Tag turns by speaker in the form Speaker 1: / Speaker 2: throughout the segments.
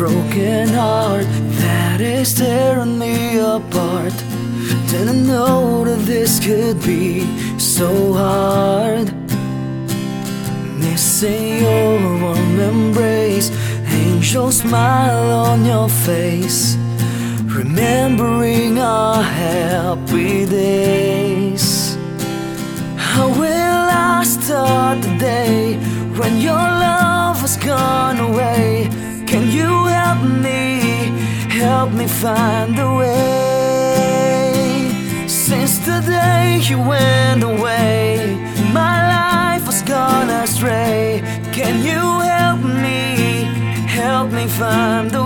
Speaker 1: broken heart that is tearing me apart. Didn't know that this could be so hard. Missing your warm embrace, angel smile on your face. Remembering our happy days. How will I start the day when your love has gone away? Can you help me, help me find the way? Since the day you went away, my life has gone astray. Can you help me, help me find the way?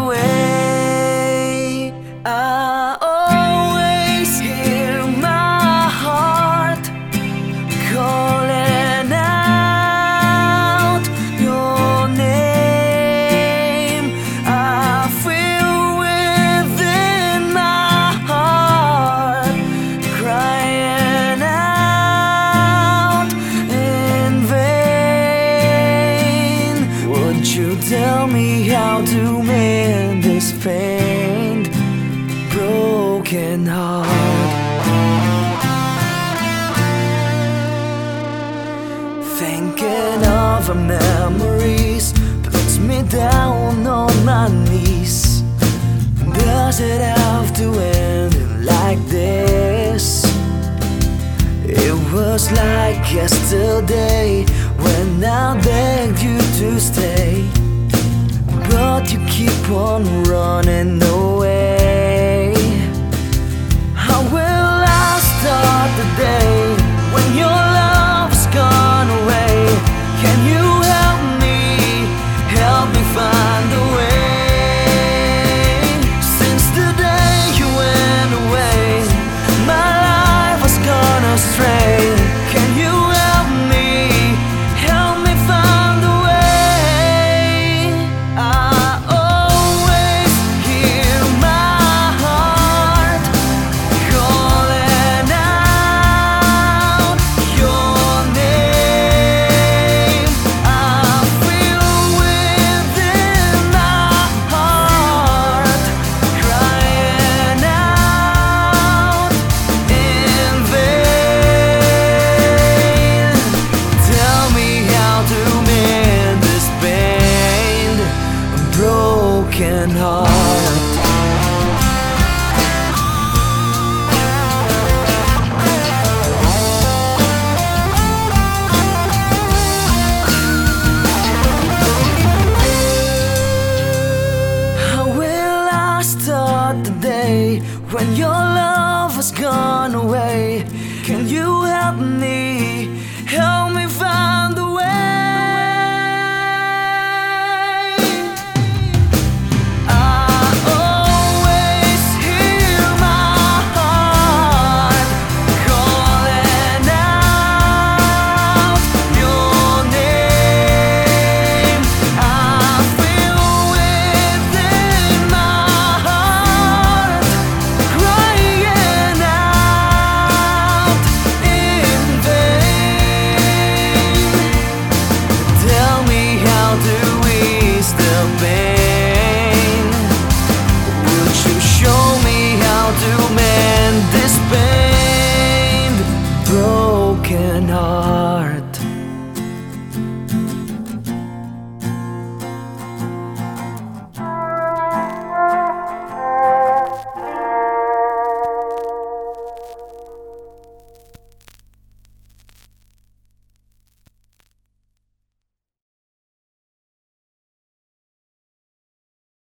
Speaker 1: Tell me how to mend this pained, broken heart? Thinking of our memories puts me down on my knees. Does it have to end like this? It was like yesterday when I begged you to stay, but you keep on running away. Broken heart. How will I start the day when your love has gone away? Can you help me? Help me